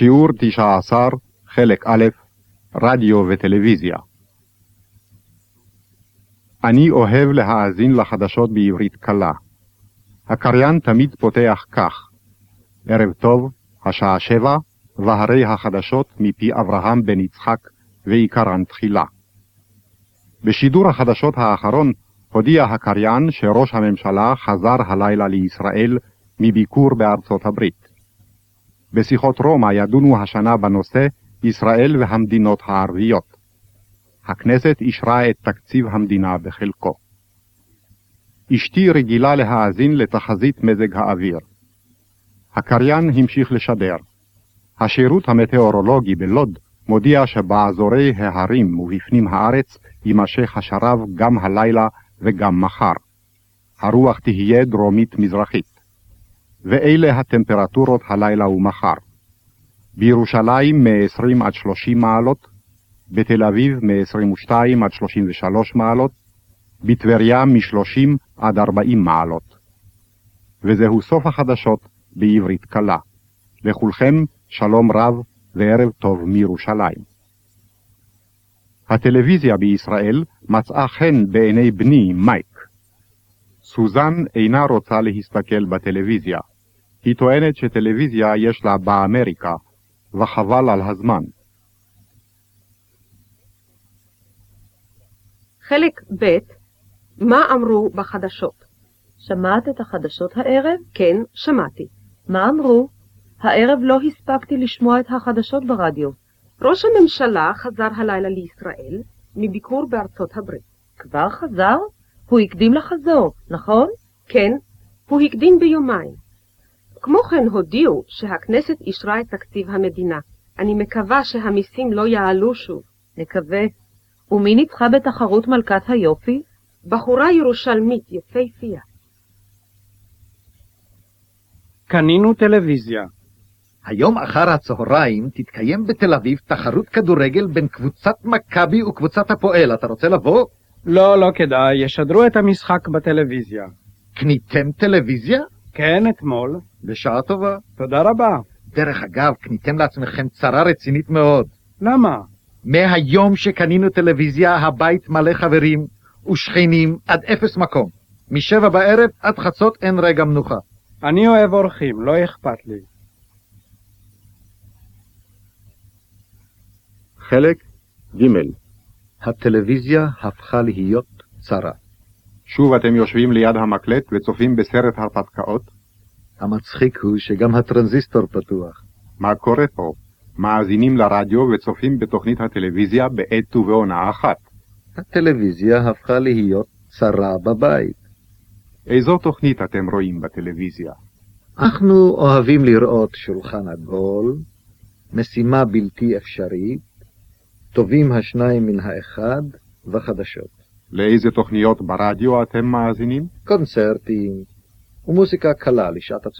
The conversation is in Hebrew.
שיעור 19, חלק א', רדיו וטלוויזיה. אני אוהב להאזין לחדשות בעברית קלה. הקריין תמיד פותח כך: ערב טוב, השעה שבע, והרי החדשות מפי אברהם בן יצחק, ועיקרן תחילה. בשידור החדשות האחרון הודיע הקריין שראש הממשלה חזר הלילה לישראל מביקור בארצות הברית. בשיחות רומא ידונו השנה בנושא ישראל והמדינות הערביות. הכנסת אישרה את תקציב המדינה בחלקו. אשתי רגילה להאזין לתחזית מזג האוויר. הקריין המשיך לשדר. השירות המטאורולוגי בלוד מודיע שבאזורי ההרים ובפנים הארץ יימשך השרב גם הלילה וגם מחר. הרוח תהיה דרומית-מזרחית. ואלה הטמפרטורות הלילה ומחר. בירושלים מ-20 עד 30 מעלות, בתל אביב מ-22 עד 33 מעלות, בטבריה מ-30 עד 40 מעלות. וזהו סוף החדשות בעברית קלה. לכולכם שלום רב וערב טוב מירושלים. הטלוויזיה בישראל מצאה חן בעיני בני מייק. סוזן אינה רוצה להסתכל בטלוויזיה. היא טוענת שטלוויזיה יש לה באמריקה, וחבל על הזמן. חלק ב' מה אמרו בחדשות? שמעת את החדשות הערב? כן, שמעתי. מה אמרו? הערב לא הספקתי לשמוע את החדשות ברדיו. ראש הממשלה חזר הלילה לישראל מביקור בארצות הברית. כבר חזר? הוא הקדים לחזור, נכון? כן, הוא הקדים ביומיים. כמו כן הודיעו שהכנסת אישרה את תקציב המדינה. אני מקווה שהמיסים לא יעלו שוב. נקווה. ומי ניצחה בתחרות מלכת היופי? בחורה ירושלמית יפהפייה. קנינו טלוויזיה. היום אחר הצהריים תתקיים בתל אביב תחרות כדורגל בין קבוצת מכבי וקבוצת הפועל. אתה רוצה לבוא? לא, לא כדאי, ישדרו את המשחק בטלוויזיה. קניתם טלוויזיה? כן, אתמול. בשעה טובה. תודה רבה. דרך אגב, קניתם לעצמכם צרה רצינית מאוד. למה? מהיום שקנינו טלוויזיה, הבית מלא חברים ושכנים עד אפס מקום. משבע בערב עד חצות אין רגע מנוחה. אני אוהב אורחים, לא אכפת לי. חלק ג' הטלוויזיה הפכה להיות צרה. שוב אתם יושבים ליד המקלט וצופים בסרט הרפתקאות? המצחיק הוא שגם הטרנזיסטור פתוח. מה קורה פה? מאזינים לרדיו וצופים בתוכנית הטלוויזיה בעת ובעונה אחת. הטלוויזיה הפכה להיות צרה בבית. איזו תוכנית אתם רואים בטלוויזיה? אנחנו אוהבים לראות שולחן עגול, משימה בלתי אפשרית, טובים השניים מן האחד וחדשות. לאיזה תוכניות ברדיו אתם מאזינים? קונצרטים ומוסיקה קלה לשעת הצהריים.